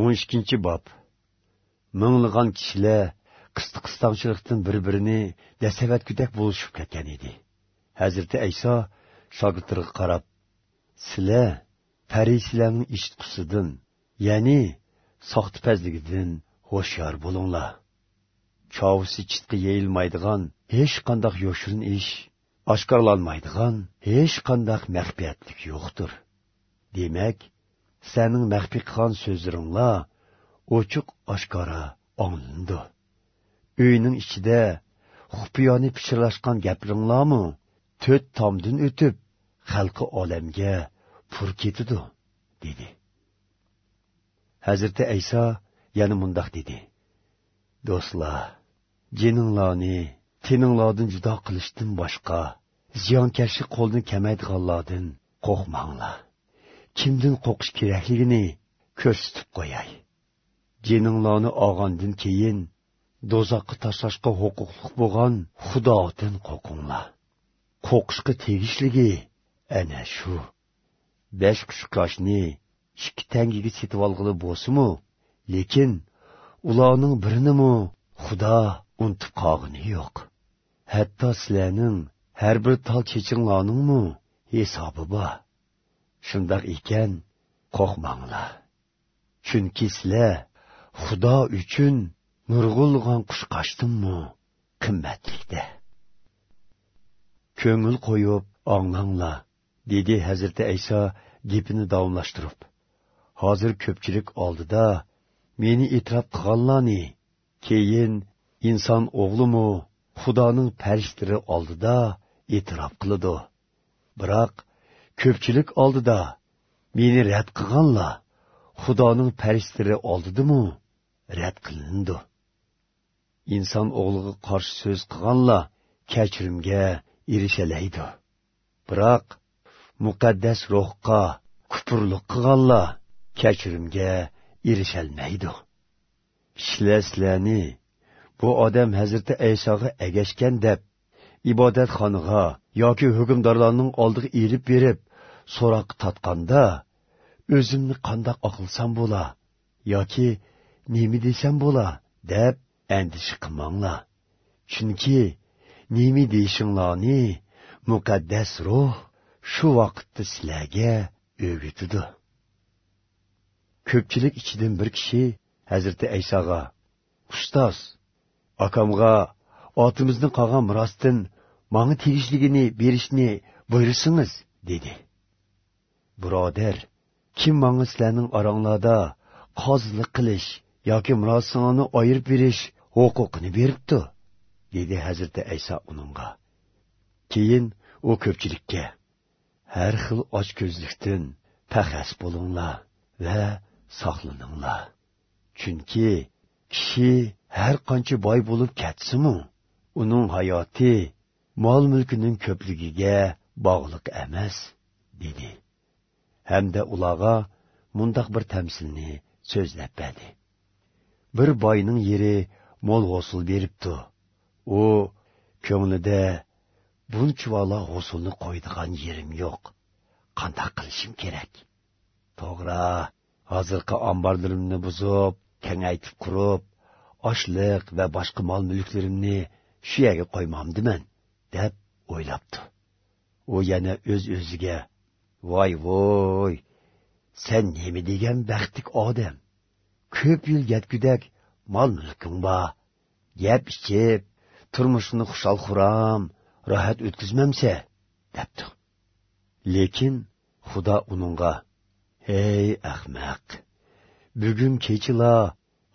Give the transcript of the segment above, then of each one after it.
o'n ikkinchi bob. Minglagan kishilar qisqa qistongchilikdan bir birini dasavatgudak bo'lishib ketgan edi. Hazrati ayso shogirdlarga qarab sizlar farisilarning eshitqusidan ya'ni soxtipazligidan ho'shyor bo'linglar. Chovisi chitqi yeyilmaydigan hech qandoq yoshirin ish oshkorlanmaydigan hech qandoq maxfiyatlik yo'qdir. Demak sening maxfiy qilgan so'zlaringlar ochiq oshkora anglandi uyning ichida xufiyoni pichirlashgan gapiringlarmi to'rt tomdan o'tib xalqi olamga pur ketidu, dedi. Hazreti ayso yana mundaq dedi. Do'stlar jininglarni teninglardan judo qilishdan boshqa ziyonkashlik qo'lni kamaydiganlardan qo'rqmanglar. Kimdan qo'rqish kerakligini ko'rsatib qo'yay. Jeninglarni olgandan keyin do'zaxqa tashlashga huquqli bo'lgan xudodan qo'rqinglar. Qo'rqishga tegishligi ana shu. Besh qushqoshni ikki tangiga setib olg'ili bo'lsimu lekin ularning birinimi xudo unutib qolg'ini yo'q. Hatto sizlarning har bir tol chechinglarningmi hisobi bor. Shundoq ekan qo'rqmanglar. Chunki sizlar xudo uchun nurg'ulg'on qushqochdimmi qimmatlikda. Ko'ngil qo'yib anglanglar dedi hazrati ayso gapini davomlashtirib. Hozir ko'pchilik oldida meni e'tirof qilganlarni keyin inson o'g'limu xudoning farishlari oldida e'tirof qiladi. Biroq ko'pchilik oldida meni rad qilganlar. Xudoning farishtalari oldidimu? Rad qilindi. Inson o'g'liga qarshi so'z qilganlar kechirimga erishalaydi. Biroq muqaddas ruhqa kupurlik qilganlar kechirimga erishalmaydi. Kishilar sizlarni bu odam hazrati aysoga agashgan deb ibodatxonaga yoki hukmdorlarning oldiga elib berib so'roq tatqanda o'zimni qandoq oqilsam bo'la yoki nima desam bo'la? deb andisha qilmanglar. Chunki nima deyishinglarni muqaddas ruh shu vaqtda sizlarga o'rgatidi ko'pchilik ichidan bir kishi hazrati aysoga ustoz akamga otimizning qolgan mirosdan manga tegishligini berishni buyursangiz dedi. Birodar kim manga sizlarning oranglarda qozlik qilish yoki mirosingni ayirib berish huquqini beribdi dedi hazrati ayso uningga. Keyin u ko'pchilikka har xil ochko'zlikdan pahas bo'linglar va saqlaninglar chunki kishi har qancha boy bo'lib ketsimu uning hayoti mol mulkining ko'pligiga bog'liq emas dedi. Hamda ularga mundaq bir tamsilni so'zlab berdi. Bir boyning yeri mo'l g'osul beribdi. U ko'nglida bunchavala g'usulni qo'ydigan yerim yo'q. Qandoq qilishim kerak? To'g'ri hozirgi omborlarimni buzib kengaytib qurib oshliq va boshqa mol mulklarimni shu yerga qo'ymamdiman deb o'ylabdi. U yana o'z öz o'ziga voy voy sen nemi degan baxtlik odam. Ko'p yil yetgudak mol mulking bor. Yeb ichib turmushini xushol xuram rohat o'tkazmamsa debdi lekin xudo uningga ey ahmaq bugun kechila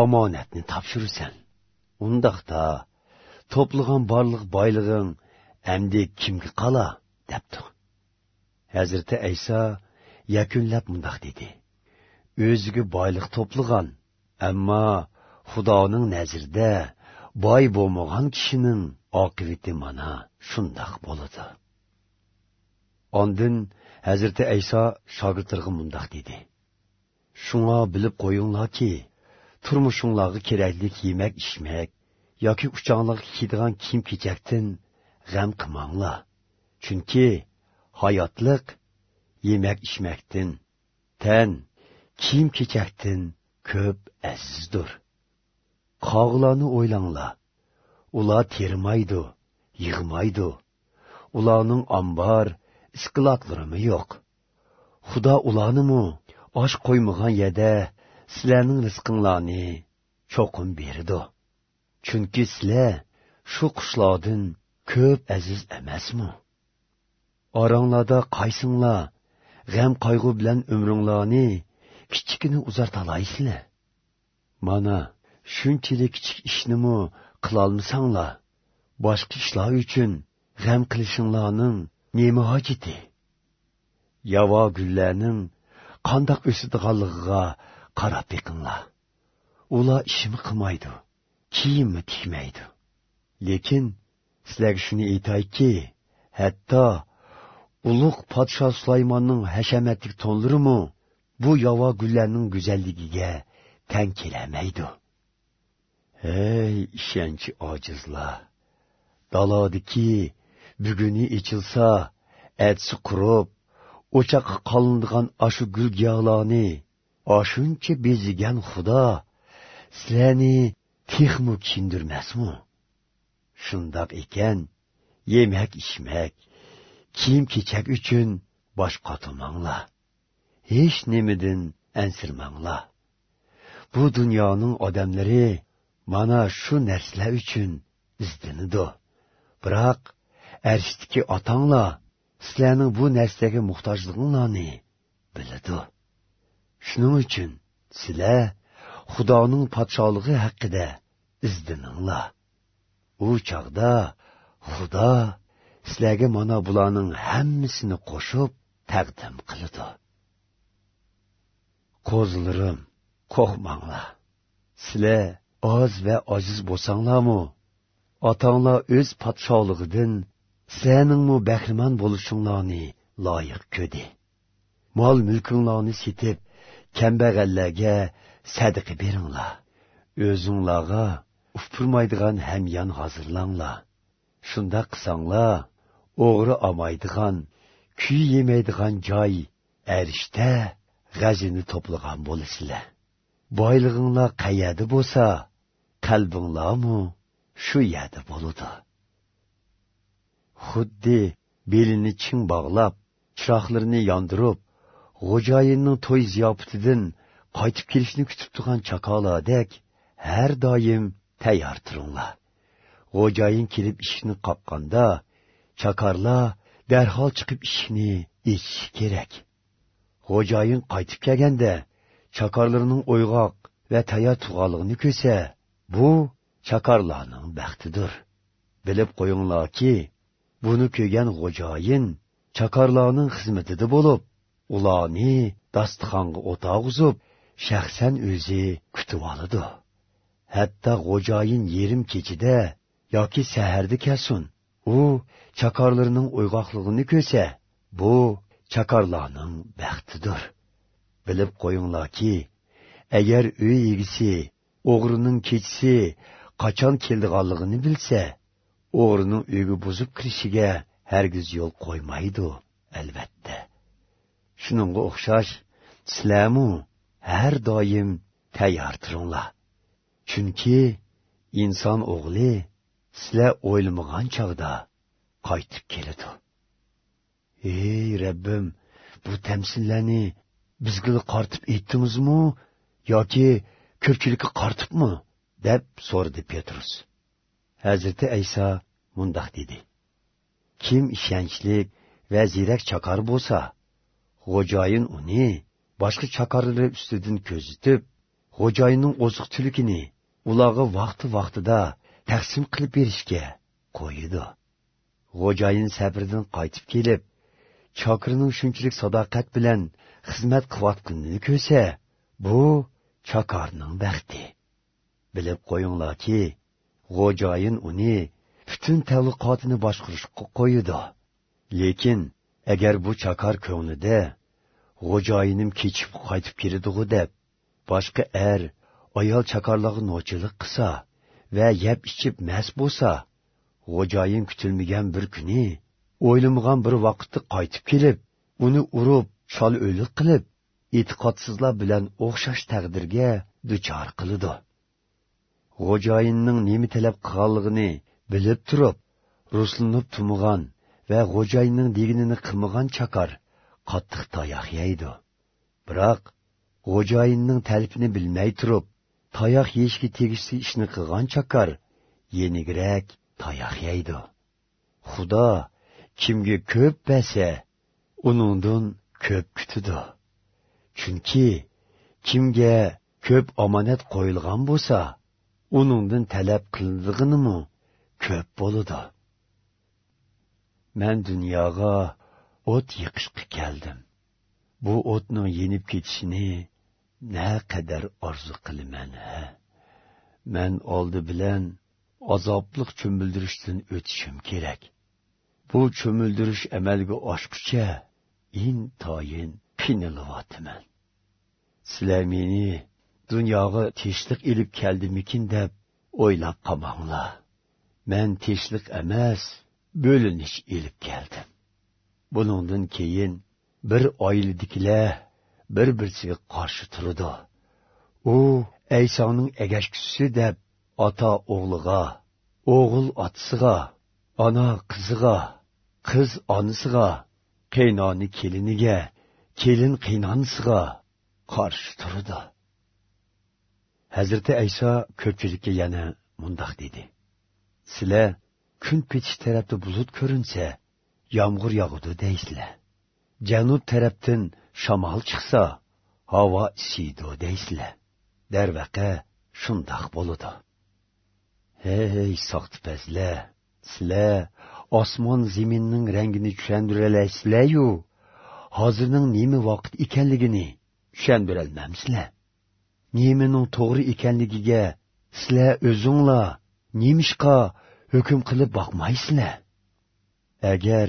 omonatni topshirsan undaqda to'plagan borliq boylig'ing endi kimga qala? debdi hazrati ayso yakunlab mundoq dedi. O'ziga boylik to'plagan ammo xudoning nazrida boy bo'lmagan kishining oqibati mana shundoq bo'ladi. Ondin hazrati ayso shogirdlarga mundoq dedi. Shunga bilib qo'yinglarki turmushinglarga kerakli yemak ichmak yoki uchonlarga kiydigan kiyim kechakdan g'am qilmanglar. Chunki hayotliq yemak ichmakdan tan kiyim kechakdan ko'p azizdir qog'larni o'ylanglar. Ular termaydi yig'maydi. Ularning ombor iskilatlarimi yo'q? Xudo ularnimi? Osh qo'ymagan yerda sizlarning rizqinglarni cho'qim berdi. Chunki sizlar shu qushlardan ko'p aziz emasmi? Oranglarda qaysinglar g'am qayg'u bilan umringlarni kichikini uzartalaysizlar mana shunchalik kichik ishnimi qilolmasanglar. Boshqa ishlar uchun g'am qilishinglarning nima hojati yavo gullarning qandoq o'sadiganligiga qarab beqinglar. Ular ishimi qilmaydi kiyimmi tikmaydi. Lekin sizlarga shuni aytayki hatto ulug' podsho sulaymonning hashamatlik to'nlirimi bu yovo gullarning go'zalligiga tang kelamaydi. Ey ishonchi ojizlar. Dalodiki buguni ichilsa atsi qurib o'choqqa qolindigan ashu gulgiyolarni oshuncha bezigan xudo sizlarni texmu kindirmasmi shundoq ekan yemak ichmak kiyim kechak uchun bosh qotilmanglar? Hech nimadan ansirmanglar. Bu dunyoning odamlari mana shu narsalar uchun izdinidi biroq arishdiki otanglar sizlarning bu narsaga muhtojliginglarni biladi shuning uchun sizlar xudoning podsholig'i haqida izdininglar. U chog'da xudo sizlarga mana bularning hammasini qo'shib taqdim qiladi qo'zlarim qo'rqmanglar. Sizlar oz va ojiz bo'lsanglarmi? Otanglar o'z podshohligidan sizlarningmi bahrimon bo'lishinglarni loyiq ko'di mol mulkinglarni setib kambag'allarga sadaqa beringlar. O'zinglarga ufurmaydigan hamyon hozirlanglar. Shunda qilsanglar o'g'ri olmaydigan kuy yemaydigan joy arishda g'azini to'plagan bo'lasizlar boylig'inglar qayerda bo'lsa qalbinglarmi shu yerda bo'ludi xuddi belini ching bog'lab chiroqlarini yondirib g'o'jayinning to'y ziyofatidan qaytib kelishni kutib turgan chaqoladek har doim tayyor turinglar g'o'jayin kelib eshikni qoqqanda chakorlar darhol chiqib ishni echishi kerak. G'o'jayin qaytib kelganda chakorlarning o'yg'oq va tayyor turganligini ko'rsa bu chakorlarning baxtidir. Bilib qo'yinglarki buni ko'rgan g'o'jayin chakorlarning xizmatida bo'lib ularni dasturxonga o'tog'izib shaxsan o'zi kutib oladi. Hatto g'o'joyin yerim kechida yoki saharda kelsin u chakorlarning uyg'oqligini ko'rsa bu chakorlarning baxtidir. Bilib qo'yinglarki agar uy egisi o'g'rining kechisi qachon keldiganligini bilsa o'g'rining uyga buzib kirishiga hargiz yo'l qo'ymaydi albatta. Shuningga o'xshash sizlarmu har doim tayyor turinglar chunki inson o'g'li sizlar o'ylamagan chog'da qaytib keladi. Ey rabbim bu tamsillarni bizga qortib aytdingizmi yoki ko'pchilikka qortibmi deb so'radi petrus. Hazrati ayso mundoq dedi. Kim ishonchlik va ziyrak chaqar bo'lsa xo'jayin uni boshqa chaqarlar ustidan ko'zitib xo'jayinning oziq tulikini ularga vaqti vaqtida taqsim qilib berishga qo'yidi xo'jayin sabrdan qaytib kelib chokirning shunchalik sadoqat bilan xizmat qilayotganini ko'rsa bu chokorning baxti. Bilib qo'yinglarki xo'jayin uni butun tavliqotini boshqarishga qo'yidi lekin agar bu chakar ko'nglida xo'jayinim kechib qaytib keladigu deb boshqa er ayol chakarlarga nochilik qilsa va yeb ichib mas bo'lsa g'o'joyin kutilmagan bir kuni o'ylamagan bir vaqtda qaytib kelib uni urib chol o'lik qilib e'tiqodsizlar bilan o'xshash taqdirga duchor qiladi xo'jayinning nima talab qilganligini bilib turib ruslanib tumig'an va xo'jayinning deginini qilmagan chakar qattiq tayoq yeydi. Biroq xo'jayinning talbini bilmay turib tayoq yeyishga tegishli ishni qilgan chakar yenigrak tayoq yeydi. Xudo kimga ko'p bersa uningdan ko'p kutidi chunki kimga ko'p omonat qo'yilgan bo'lsa uningdan talab qilindig'inimi ko'p bo'ladi. Man dunyoga o't yiqishga keldim. Bu o'tning yenib ketishini naqadar orzu qilaman ha. Man oldi bilan azobliq cho'mildirishdan o'tishim kerak. Bu cho'mildirish amalga oshguncha intoyin qiynalyaptiman sizlar meni dunyoga tinchlik ilib keldimikin deb o'ylab qolmanglar. Man tinchlik emas bo'linish ilib keldim. Buningdan keyin bir oiladikilar bir birsiga qarshi turdi. U aysoning agashkusi deb ota o'g'liga o'g'il otasiga ona qiziga qiz onasiga qiynoni keliniga kelin qiynonisiga qarshi turdi. Hazrati ayso ko'pchilikka yana mundoq dedi. Sizlar kun petish tarafda bulut ko'rinsa yomg'ir yog'udi deysizlar. Janub tarafdan shamol chiqsa havo isiydi deysizlar darvaqa shundoq bo'ludi hey soxtipazlar sizlar osmon zaminning rangini tushundiralaysizlar-yu, hozirning nima vaqt ekanligini tushundirolmamsizlar. Nemining to'g'ri ekanligiga sizlar o'zinglar nemishqa hukm qilib boqmaysizlar. Agar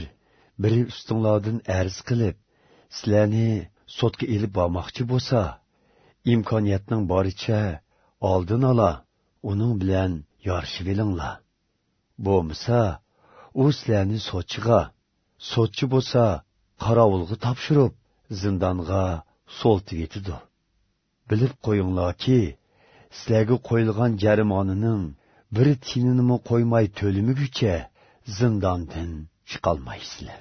biri ustinglardan arz qilib, sizlarni sotga elib bormoqchi bo'lsa, imkoniyatning boricha oldin ola, uning bilan yorishib elinglar. bo'lmasa u sizlarni sochiga sotchi bo'lsa qorovulga topshirib zindonga so'ltib yetidi bilib qo'yinglarki sizlarga qo'yilgan jarimonining bir tininimi qo'ymay to'limiguncha zindondan chiqolmaysizlar